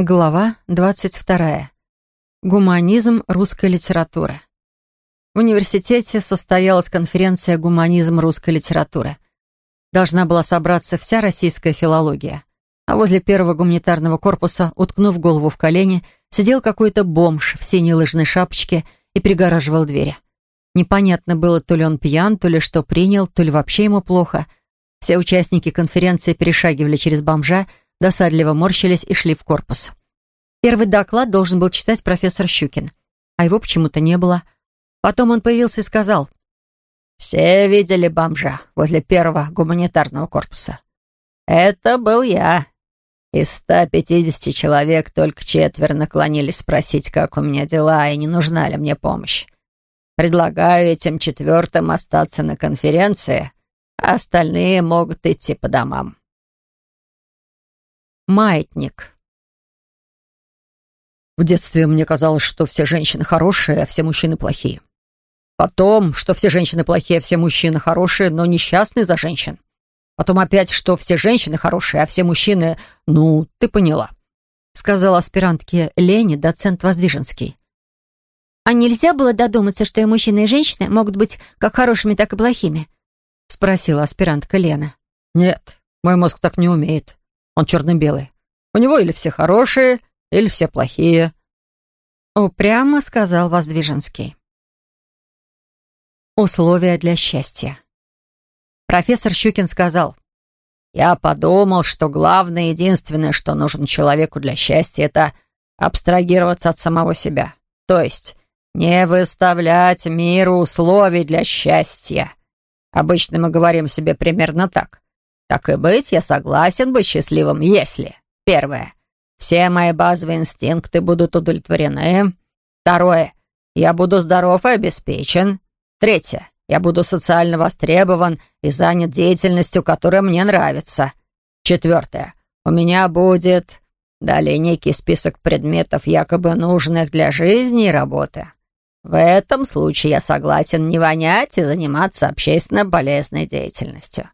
Глава 22. Гуманизм русской литературы. В университете состоялась конференция «Гуманизм русской литературы». Должна была собраться вся российская филология. А возле первого гуманитарного корпуса, уткнув голову в колени, сидел какой-то бомж в синей лыжной шапочке и перегораживал двери. Непонятно было, то ли он пьян, то ли что принял, то ли вообще ему плохо. Все участники конференции перешагивали через бомжа, досадливо морщились и шли в корпус. Первый доклад должен был читать профессор Щукин, а его почему-то не было. Потом он появился и сказал, «Все видели бомжа возле первого гуманитарного корпуса. Это был я. Из 150 человек только четверо наклонились спросить, как у меня дела и не нужна ли мне помощь. Предлагаю этим четвертым остаться на конференции, а остальные могут идти по домам. Маятник. В детстве мне казалось, что все женщины хорошие, а все мужчины плохие. Потом, что все женщины плохие, а все мужчины хорошие, но несчастные за женщин. Потом опять, что все женщины хорошие, а все мужчины... Ну, ты поняла. Сказал аспирантке Лене доцент Воздвиженский. А нельзя было додуматься, что и мужчины, и женщины могут быть как хорошими, так и плохими? Спросила аспирантка Лена. Нет, мой мозг так не умеет. Он черно-белый. У него или все хорошие, или все плохие. Упрямо сказал Воздвиженский. Условия для счастья. Профессор Щукин сказал, «Я подумал, что главное единственное, что нужно человеку для счастья, это абстрагироваться от самого себя. То есть не выставлять миру условий для счастья. Обычно мы говорим себе примерно так. Так и быть, я согласен быть счастливым, если... Первое. Все мои базовые инстинкты будут удовлетворены. Второе. Я буду здоров и обеспечен. Третье. Я буду социально востребован и занят деятельностью, которая мне нравится. Четвертое. У меня будет... Далее некий список предметов, якобы нужных для жизни и работы. В этом случае я согласен не вонять и заниматься общественно полезной деятельностью.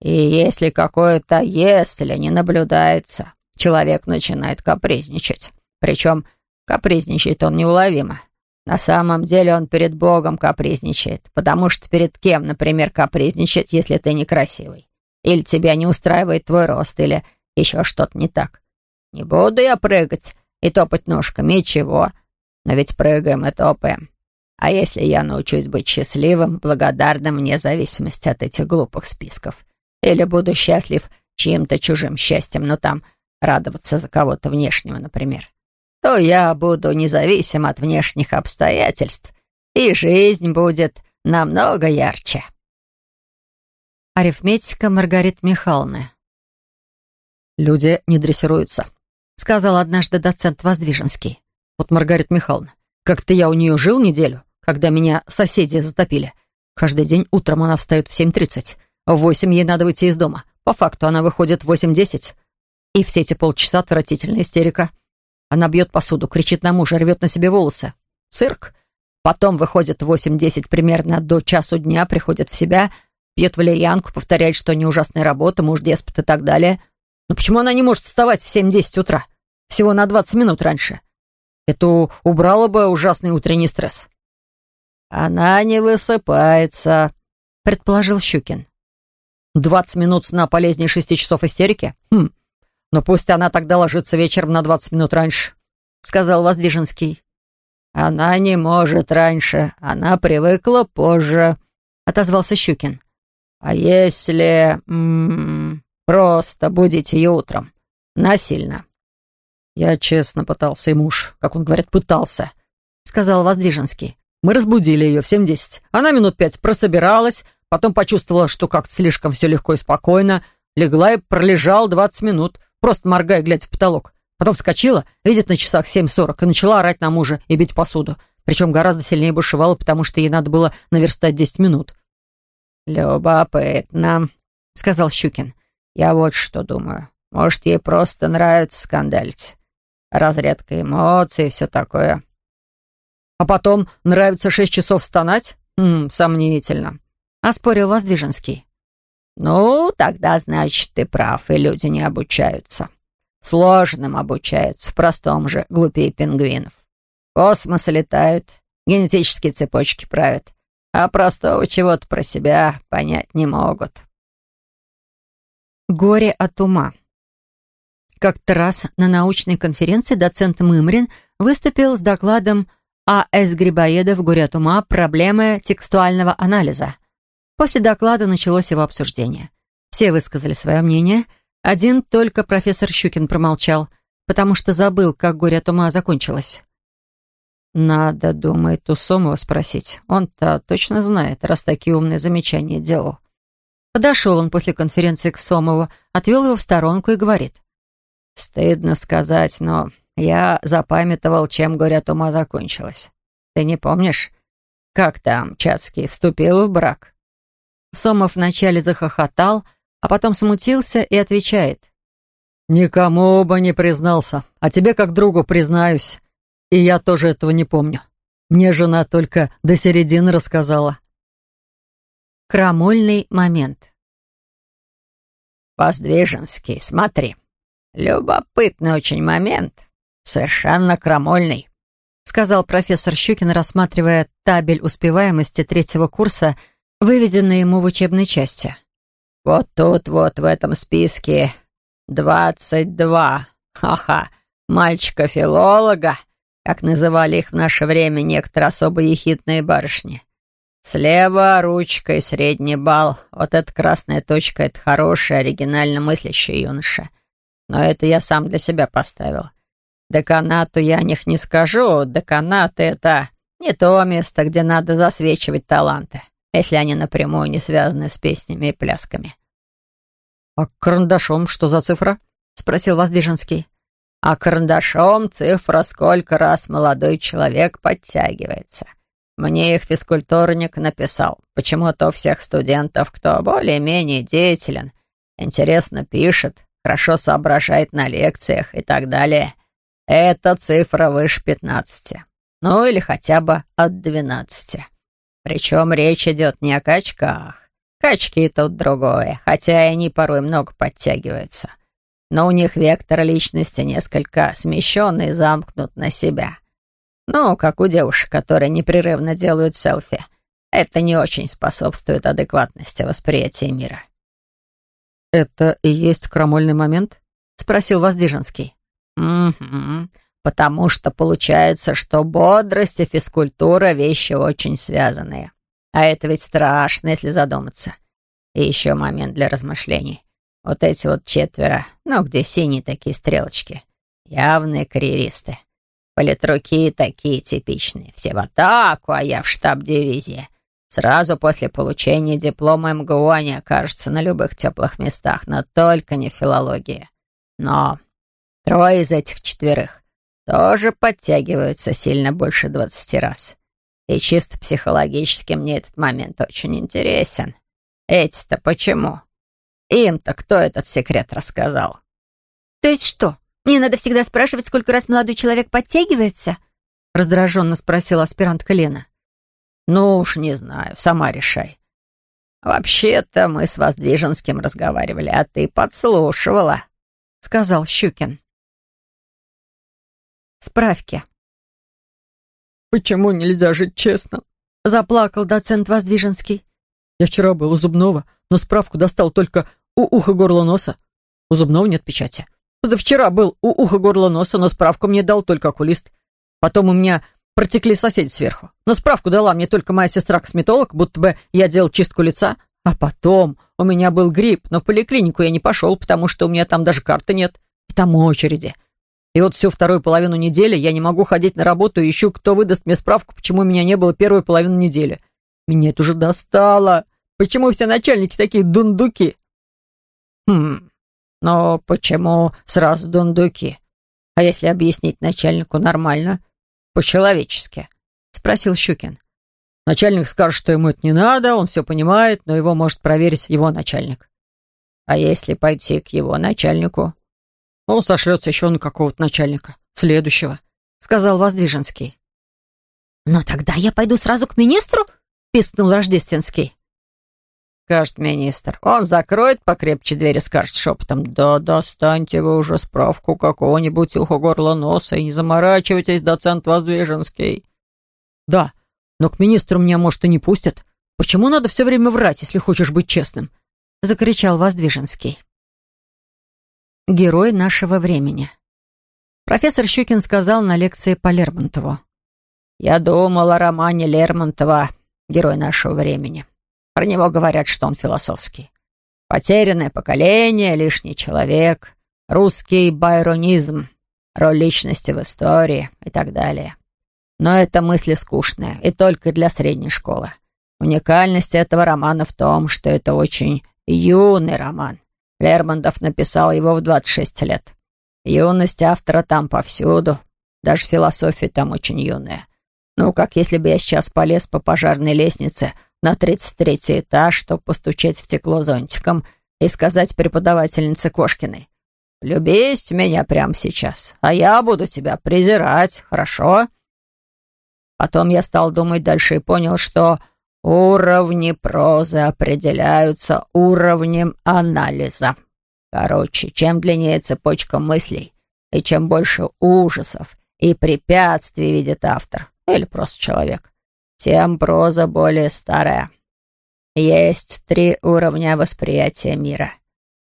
И если какое-то «если» не наблюдается, человек начинает капризничать. Причем капризничает он неуловимо. На самом деле он перед Богом капризничает, потому что перед кем, например, капризничать, если ты некрасивый? Или тебя не устраивает твой рост, или еще что-то не так? Не буду я прыгать и топать ножками, чего? Но ведь прыгаем и топаем. А если я научусь быть счастливым, благодарным вне зависимости от этих глупых списков? Или буду счастлив чьим-то чужим счастьем, но там радоваться за кого-то внешнего, например, то я буду независим от внешних обстоятельств, и жизнь будет намного ярче. Арифметика Маргариты Михайловны. «Люди не дрессируются», — сказал однажды доцент Воздвиженский. «Вот Маргарита Михайловна, как-то я у нее жил неделю, когда меня соседи затопили. Каждый день утром она встает в 7.30, в восемь ей надо выйти из дома. По факту она выходит в восемь-десять. И все эти полчаса отвратительная истерика. Она бьет посуду, кричит на мужа, рвет на себе волосы. Цирк. Потом выходит в восемь-десять примерно до часу дня, приходит в себя, пьет валерьянку, повторяет, что не ужасная работа, муж деспот и так далее. Но почему она не может вставать в семь-десять утра? Всего на двадцать минут раньше. Это убрало бы ужасный утренний стресс. «Она не высыпается», — предположил Щукин. Двадцать минут сна полезнее шести часов истерики? Хм, но пусть она тогда ложится вечером на двадцать минут раньше», — сказал Воздвиженский. «Она не может раньше, она привыкла позже», — отозвался Щукин. «А если... М -м, просто будить ее утром? Насильно?» «Я честно пытался, и муж, как он говорит, пытался», — сказал Воздвиженский. «Мы разбудили ее в семь десять. Она минут пять прособиралась, Потом почувствовала, что как-то слишком все легко и спокойно. Легла и пролежала двадцать минут, просто моргая, глядя в потолок. Потом вскочила, видит на часах семь сорок и начала орать на мужа и бить посуду. Причем гораздо сильнее бушевала, потому что ей надо было наверстать десять минут. «Любопытно», — сказал Щукин. «Я вот что думаю. Может, ей просто нравится скандалить. Разрядка эмоций и все такое». «А потом нравится шесть часов стонать? М -м, сомнительно. — оспорил Воздвиженский. «Ну, тогда, значит, ты прав, и люди не обучаются. сложным обучаются, в простом же глупее пингвинов. Космос летают, генетические цепочки правят, а простого чего-то про себя понять не могут. Горе от ума. Как-то раз на научной конференции доцент Мымрин выступил с докладом А.С. Грибоедов «Горе от ума. Проблемы текстуального анализа». После доклада началось его обсуждение. Все высказали свое мнение. Один только профессор Щукин промолчал, потому что забыл, как «Горе от ума» закончилось. «Надо, думает, у Сомова спросить. Он-то точно знает, раз такие умные замечания делал». Подошел он после конференции к Сомову, отвел его в сторонку и говорит. «Стыдно сказать, но я запамятовал, чем, говорят, ума закончилось. Ты не помнишь, как там Чацкий вступил в брак?» Сомов вначале захохотал, а потом смутился и отвечает. «Никому бы не признался, а тебе как другу признаюсь. И я тоже этого не помню. Мне жена только до середины рассказала». Крамольный момент. «Воздвиженский, смотри. Любопытный очень момент. Совершенно крамольный», сказал профессор Щукин, рассматривая табель успеваемости третьего курса, выведенный ему в учебной части. «Вот тут вот в этом списке двадцать два. Ха-ха. Мальчика-филолога, как называли их в наше время некоторые особо ехидные барышни. Слева ручка и средний бал. Вот эта красная точка — это хороший, оригинально мыслящий юноша. Но это я сам для себя поставил. Деканату я о них не скажу. Деканат — это не то место, где надо засвечивать таланты, если они напрямую не связаны с песнями и плясками. «А карандашом что за цифра?» — спросил Воздвиженский. «А карандашом цифра, сколько раз молодой человек подтягивается. Мне их физкультурник написал. Почему-то у всех студентов, кто более-менее деятелен, интересно пишет, хорошо соображает на лекциях и так далее, эта цифра выше пятнадцати. Ну или хотя бы от двенадцати. Причем речь идет не о качках. Качки тут другое, хотя и они порой много подтягиваются. Но у них вектор личности несколько смещен и замкнут на себя. Ну, как у девушек, которые непрерывно делают селфи. Это не очень способствует адекватности восприятия мира. «Это и есть крамольный момент?» — спросил Воздвиженский. «Угу. Потому что получается, что бодрость и физкультура — вещи очень связанные. А это ведь страшно, если задуматься. И еще момент для размышлений. Вот эти вот четверо, ну, где синие такие стрелочки, явные карьеристы. Политруки такие типичные. Все в атаку, а я в штаб дивизии. Сразу после получения диплома МГУ они окажутся на любых теплых местах, но только не в филологии. Но трое из этих четверых тоже подтягиваются сильно больше двадцати раз. И чисто психологически мне этот момент очень интересен. Эти-то почему? Им-то кто этот секрет рассказал? То есть что, мне надо всегда спрашивать, сколько раз молодой человек подтягивается?» раздраженно спросила аспирантка Лена. «Ну уж не знаю, сама решай. Вообще-то мы с Воздвиженским разговаривали, а ты подслушивала», сказал Щукин. Справки. «Почему нельзя жить честно?» заплакал доцент Воздвиженский. «Я вчера был у зубного, но справку достал только у уха горла носа. У зубного нет печати. Позавчера был у уха горла носа, но справку мне дал только окулист. Потом у меня протекли соседи сверху. Но справку дала мне только моя сестра-косметолог, будто бы я делал чистку лица. А потом у меня был грипп, но в поликлинику я не пошел, потому что у меня там даже карты нет. И там очереди. И вот всю вторую половину недели я не могу ходить на работу и ищу, кто выдаст мне справку, почему меня не было первую половину недели. Меня это уже достало. Почему все начальники такие дундуки? Хм, но почему сразу дундуки? А если объяснить начальнику нормально, по-человечески? Спросил Щукин. Начальник скажет, что ему это не надо, он все понимает, но его может проверить его начальник. А если пойти к его начальнику? Он сошлется еще на какого-то начальника, следующего, сказал Воздвиженский. «Но тогда я пойду сразу к министру?» — пискнул Рождественский. скажет министр. Он закроет покрепче дверь и скажет шепотом, «Да достаньте вы уже справку какого-нибудь ухо горла носа и не заморачивайтесь, доцент Воздвиженский». «Да, но к министру меня, может, и не пустят. Почему надо все время врать, если хочешь быть честным?» — закричал Воздвиженский. Герой нашего времени. Профессор Щукин сказал на лекции по Лермонтову. «Я думал о романе Лермонтова «Герой нашего времени». Про него говорят, что он философский. Потерянное поколение, лишний человек, русский байронизм, роль личности в истории и так далее. Но это мысли скучные и только для средней школы. Уникальность этого романа в том, что это очень юный роман. Лермонтов написал его в 26 лет. Юность автора там повсюду. Даже философия там очень юная. Ну, как если бы я сейчас полез по пожарной лестнице на 33 этаж, чтобы постучать в стекло зонтиком и сказать преподавательнице Кошкиной. «Любись меня прямо сейчас, а я буду тебя презирать, хорошо?» Потом я стал думать дальше и понял, что уровни прозы определяются уровнем анализа. Короче, чем длиннее цепочка мыслей, и чем больше ужасов и препятствий видит автор, или просто человек, тем проза более старая. Есть три уровня восприятия мира.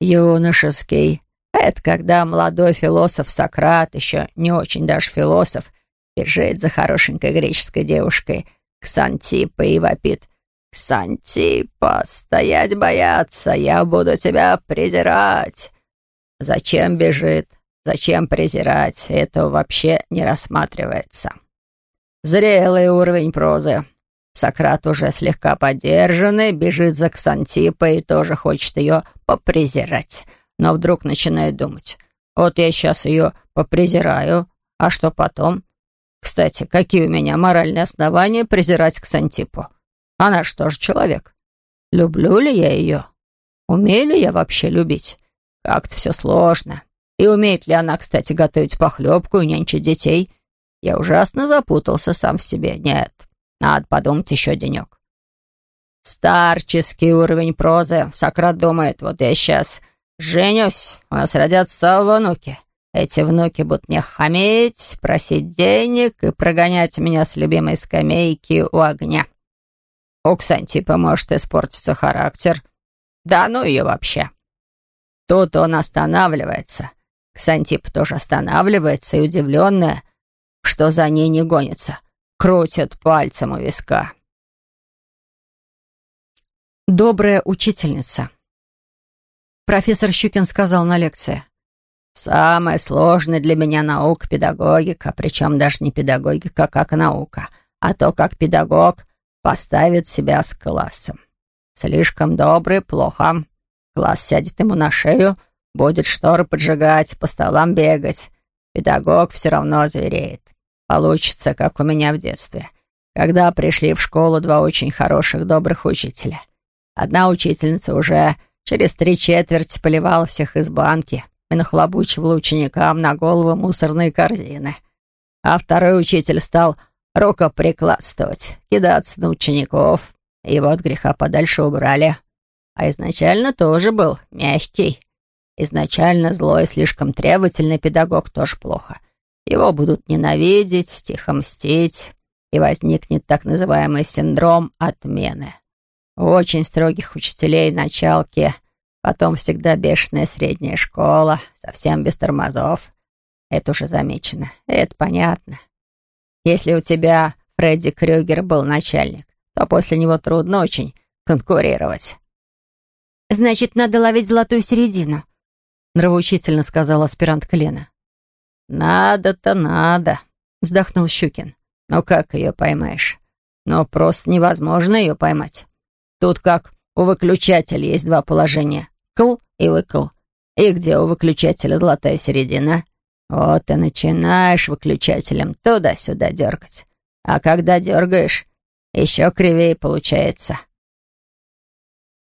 Юношеский — это когда молодой философ Сократ, еще не очень даже философ, бежит за хорошенькой греческой девушкой Ксантипа и вопит «Ксантипа, стоять бояться, я буду тебя презирать!» Зачем бежит? Зачем презирать? Это вообще не рассматривается. Зрелый уровень прозы. Сократ уже слегка подержанный, бежит за Ксантипой и тоже хочет ее попрезирать. Но вдруг начинает думать. Вот я сейчас ее попрезираю, а что потом? Кстати, какие у меня моральные основания презирать Ксантипу? Она что же человек? Люблю ли я ее? Умею ли я вообще любить? Как-то все сложно. И умеет ли она, кстати, готовить похлебку и нянчить детей? Я ужасно запутался сам в себе. Нет, надо подумать еще денек. Старческий уровень прозы. Сократ думает, вот я сейчас женюсь, у нас родятся внуки. Эти внуки будут мне хамить, просить денег и прогонять меня с любимой скамейки у огня. У Ксантипа может испортиться характер. Да ну ее вообще. Тут он останавливается. Ксантип тоже останавливается и удивленная, что за ней не гонится. Крутят пальцем у виска. Добрая учительница. Профессор Щукин сказал на лекции. «Самая сложная для меня наука — педагогика, причем даже не педагогика как наука, а то, как педагог поставит себя с классом. Слишком добрый — плохо. Класс сядет ему на шею, будет шторы поджигать, по столам бегать. Педагог все равно звереет. Получится, как у меня в детстве, когда пришли в школу два очень хороших, добрых учителя. Одна учительница уже через три четверти поливала всех из банки и нахлобучивала ученикам на голову мусорные корзины. А второй учитель стал рукоприкладствовать, кидаться на учеников. И вот греха подальше убрали. А изначально тоже был мягкий. Изначально злой, слишком требовательный педагог тоже плохо — его будут ненавидеть, тихо мстить, и возникнет так называемый синдром отмены. У очень строгих учителей началки, потом всегда бешеная средняя школа, совсем без тормозов. Это уже замечено, это понятно. Если у тебя Фредди Крюгер был начальник, то после него трудно очень конкурировать. «Значит, надо ловить золотую середину», — нравоучительно сказала аспирант Лена. «Надо-то надо», — вздохнул Щукин. «Но как ее поймаешь? Но просто невозможно ее поймать. Тут как у выключателя есть два положения — кл и выкл. И где у выключателя золотая середина? Вот и начинаешь выключателем туда-сюда дергать. А когда дергаешь, еще кривее получается».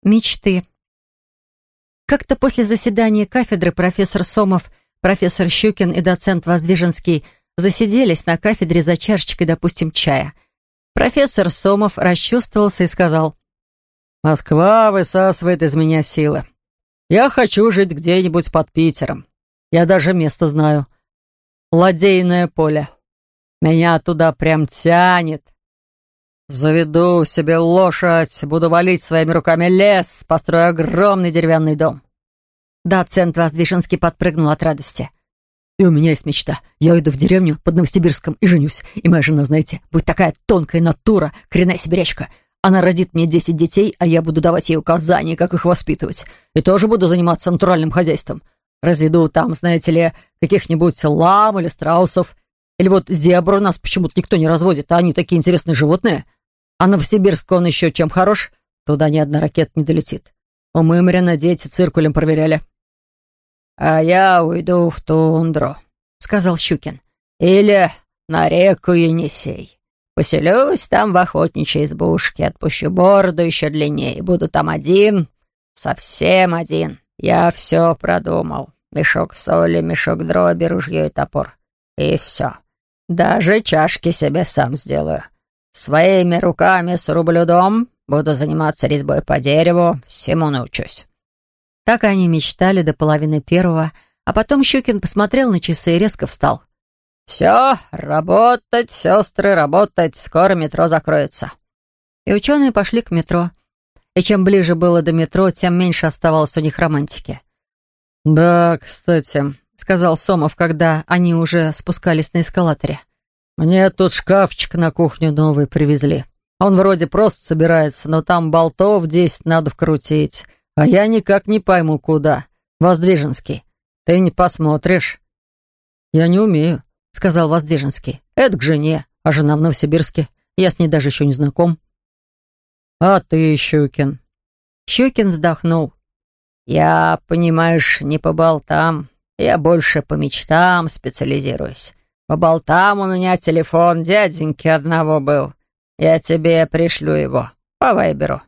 Мечты. Как-то после заседания кафедры профессор Сомов профессор Щукин и доцент Воздвиженский засиделись на кафедре за чашечкой, допустим, чая. Профессор Сомов расчувствовался и сказал, Москва высасывает из меня силы. Я хочу жить где-нибудь под Питером. Я даже место знаю. Ладейное поле. Меня туда прям тянет. Заведу себе лошадь, буду валить своими руками лес, построю огромный деревянный дом. Доцент Воздвиженский подпрыгнул от радости. И у меня есть мечта. Я уйду в деревню под Новосибирском и женюсь. И моя жена, знаете, будет такая тонкая натура, коренная сибирячка. Она родит мне десять детей, а я буду давать ей указания, как их воспитывать. И тоже буду заниматься натуральным хозяйством. Разведу там, знаете ли, каких-нибудь лам или страусов. Или вот зебру нас почему-то никто не разводит, а они такие интересные животные. А Новосибирск он еще чем хорош? Туда ни одна ракета не долетит. У Мымрина дети циркулем проверяли. «А я уйду в тундру», — сказал Щукин. «Или на реку Енисей. Поселюсь там в охотничьей избушке, отпущу бороду еще длиннее, буду там один, совсем один. Я все продумал. Мешок соли, мешок дроби, ружье и топор. И все. Даже чашки себе сам сделаю. Своими руками срублю дом, буду заниматься резьбой по дереву, всему научусь». Так они мечтали до половины первого, а потом Щукин посмотрел на часы и резко встал. «Все, работать, сестры, работать, скоро метро закроется». И ученые пошли к метро. И чем ближе было до метро, тем меньше оставалось у них романтики. «Да, кстати», — сказал Сомов, когда они уже спускались на эскалаторе. «Мне тут шкафчик на кухню новый привезли. Он вроде просто собирается, но там болтов десять надо вкрутить. А я никак не пойму, куда. Воздвиженский, ты не посмотришь?» «Я не умею», — сказал Воздвиженский. «Это к жене, а жена в Новосибирске. Я с ней даже еще не знаком». «А ты, Щукин?» Щукин вздохнул. «Я, понимаешь, не по болтам. Я больше по мечтам специализируюсь. По болтам у меня телефон дяденьки одного был. Я тебе пришлю его по вайберу.